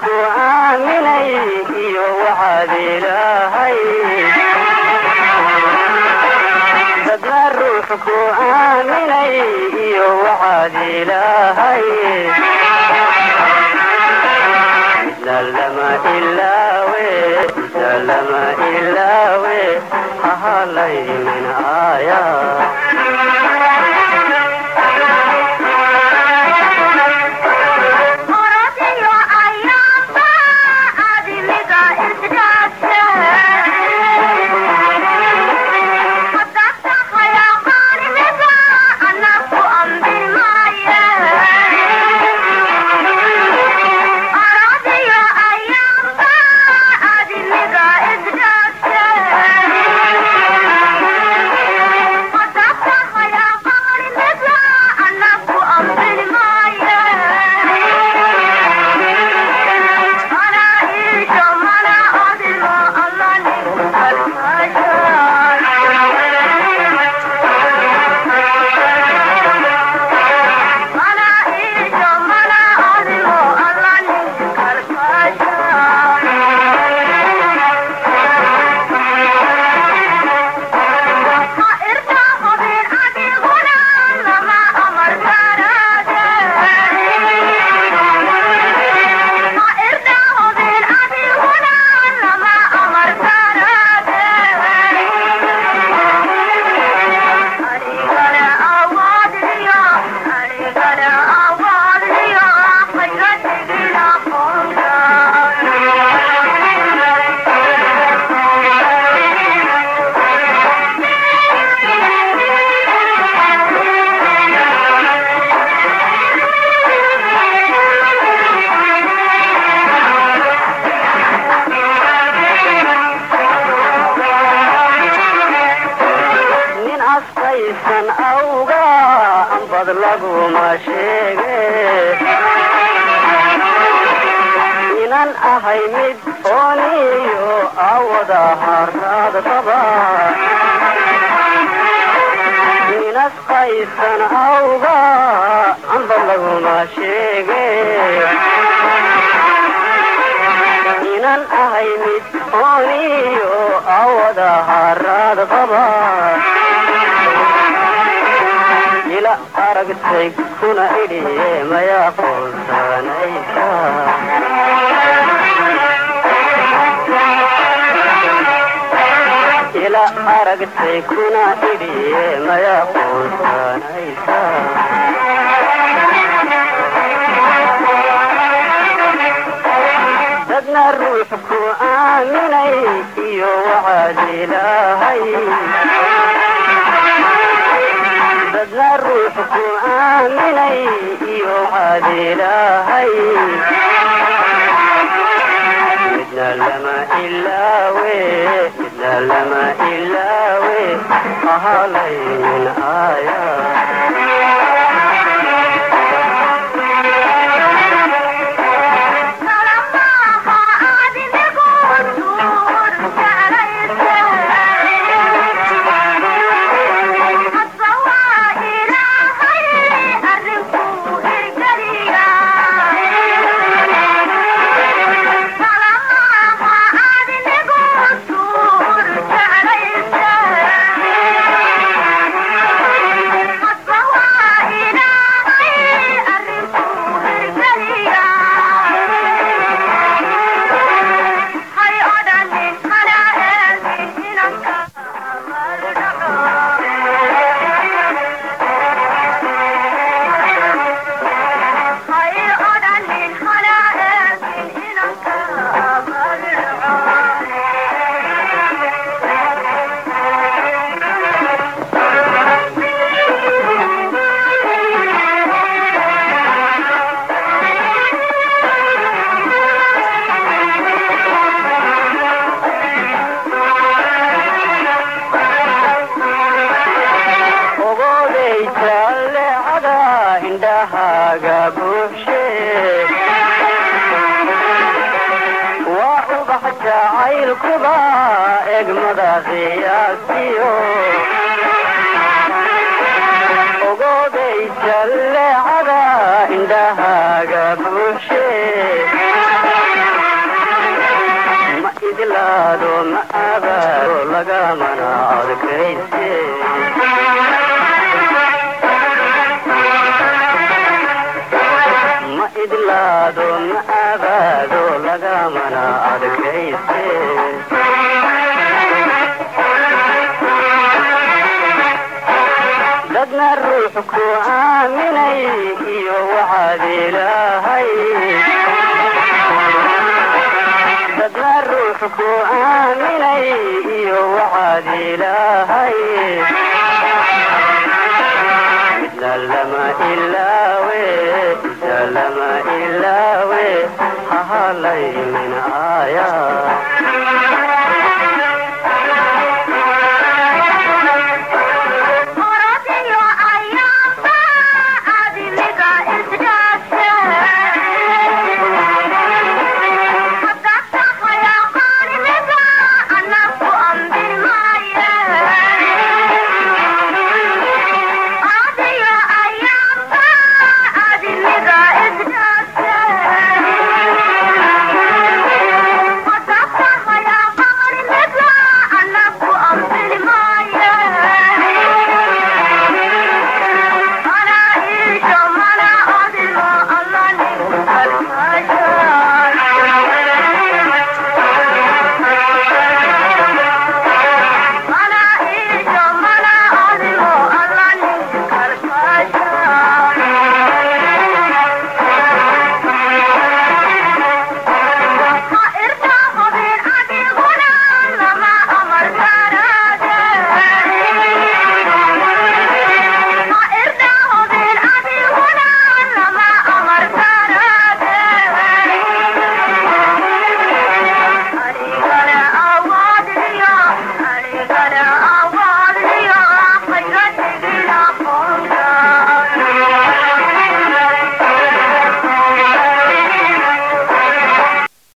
ku aaminay iyo waxaad ilaahay dadna ruux ku aaminay iyo waxaad ilaahay lama ilaawe lama ilaawe hahalaynin aaya asqaysan awga ambad laguma sheege. Inan ahay mid ooniyo awada harkaad qaba nin asqaysan awga ambad laguma sheege. Inan ahay mid ooniyo awada haraad qaba ila aragtay kuna idhiye maya qoonsanaysa ila aragtay kuna idhiye maya qoonsanaysa dadna ruux ku aaminay iyo waxaad ilaahay ruux ku aaminay iyo waxaad ilaahay midna lama ilaawe midna lama ilaawe ahalaynin aaya indhahaaga buubshee waa ubax jacaylkuba egmada qiyaasiyo ogooday jalleecada indhahaaga buubshee ma idlaado ma abaado lagama midna lama ilaawe midna lama लवे हालै आया